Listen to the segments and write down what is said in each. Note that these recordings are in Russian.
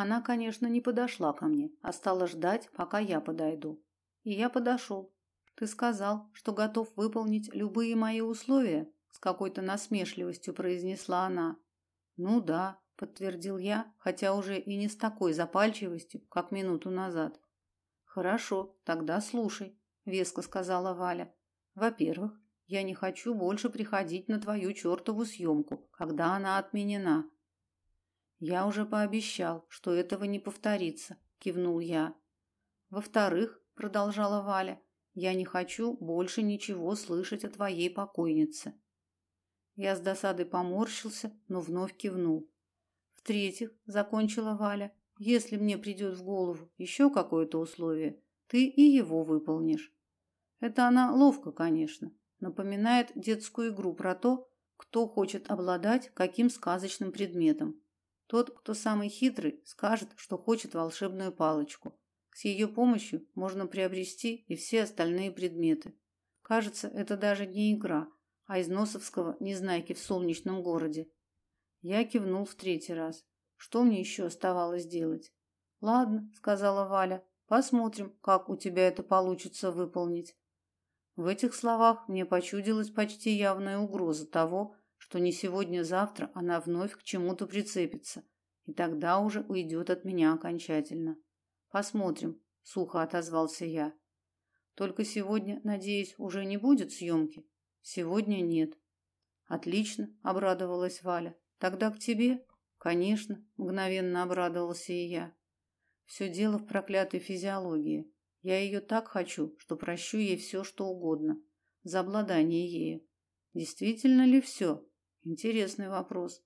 Она, конечно, не подошла ко мне, а стала ждать, пока я подойду. И я подошел. Ты сказал, что готов выполнить любые мои условия, с какой-то насмешливостью произнесла она. Ну да, подтвердил я, хотя уже и не с такой запальчивостью, как минуту назад. Хорошо, тогда слушай, веско сказала Валя. Во-первых, я не хочу больше приходить на твою чертову съемку, когда она отменена. Я уже пообещал, что этого не повторится, кивнул я. Во-вторых, продолжала Валя, я не хочу больше ничего слышать о твоей покойнице. Я с досадой поморщился, но вновь кивнул. В-третьих, закончила Валя, если мне придет в голову еще какое-то условие, ты и его выполнишь. Это она ловко, конечно, напоминает детскую игру про то, кто хочет обладать каким сказочным предметом. Тот, кто самый хитрый, скажет, что хочет волшебную палочку. С ее помощью можно приобрести и все остальные предметы. Кажется, это даже не игра, а из Носовского «Незнайки в солнечном городе». Я кивнул в третий раз. Что мне еще оставалось делать? «Ладно», — сказала Валя, — «посмотрим, как у тебя это получится выполнить». В этих словах мне почудилась почти явная угроза того, что не сегодня-завтра она вновь к чему-то прицепится, и тогда уже уйдет от меня окончательно. «Посмотрим», — сухо отозвался я. «Только сегодня, надеюсь, уже не будет съемки?» «Сегодня нет». «Отлично», — обрадовалась Валя. Тогда к тебе? Конечно, мгновенно обрадовался и я. Все дело в проклятой физиологии. Я ее так хочу, что прощу ей все, что угодно за обладание ею. Действительно ли все? Интересный вопрос.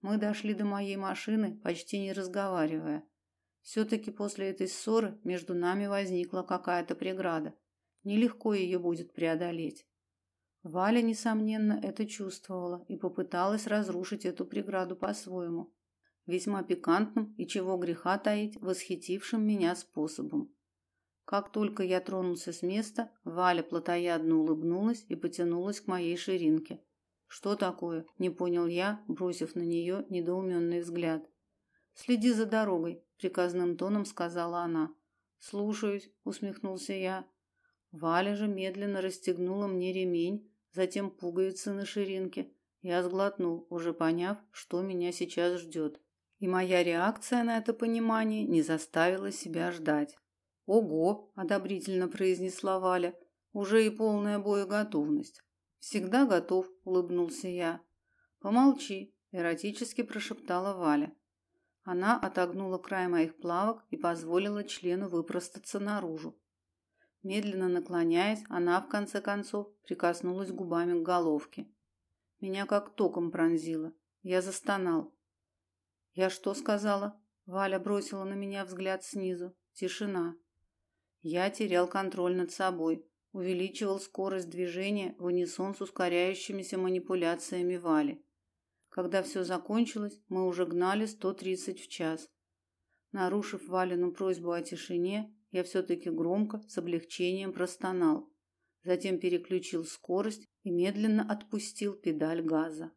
Мы дошли до моей машины, почти не разговаривая. все таки после этой ссоры между нами возникла какая-то преграда. Нелегко ее будет преодолеть. Валя, несомненно, это чувствовала и попыталась разрушить эту преграду по-своему, весьма пикантным и чего греха таить, восхитившим меня способом. Как только я тронулся с места, Валя плотоядно улыбнулась и потянулась к моей ширинке. Что такое? не понял я, бросив на нее недоуменный взгляд. Следи за дорогой, приказным тоном сказала она. Слушаюсь, усмехнулся я. Валя же медленно расстегнула мне ремень, затем пуговицы на ширинке. Я сглотнул, уже поняв, что меня сейчас ждет. И моя реакция на это понимание не заставила себя ждать. «Ого!» – одобрительно произнесла Валя. «Уже и полная боеготовность». «Всегда готов», – улыбнулся я. «Помолчи», – эротически прошептала Валя. Она отогнула край моих плавок и позволила члену выпростаться наружу. Медленно наклоняясь, она в конце концов прикоснулась губами к головке. Меня как током пронзило. Я застонал. Я что сказала? Валя бросила на меня взгляд снизу. Тишина. Я терял контроль над собой, увеличивал скорость движения в унисон с ускоряющимися манипуляциями Вали. Когда все закончилось, мы уже гнали 130 в час. Нарушив Валину просьбу о тишине, я все-таки громко, с облегчением простонал. Затем переключил скорость и медленно отпустил педаль газа.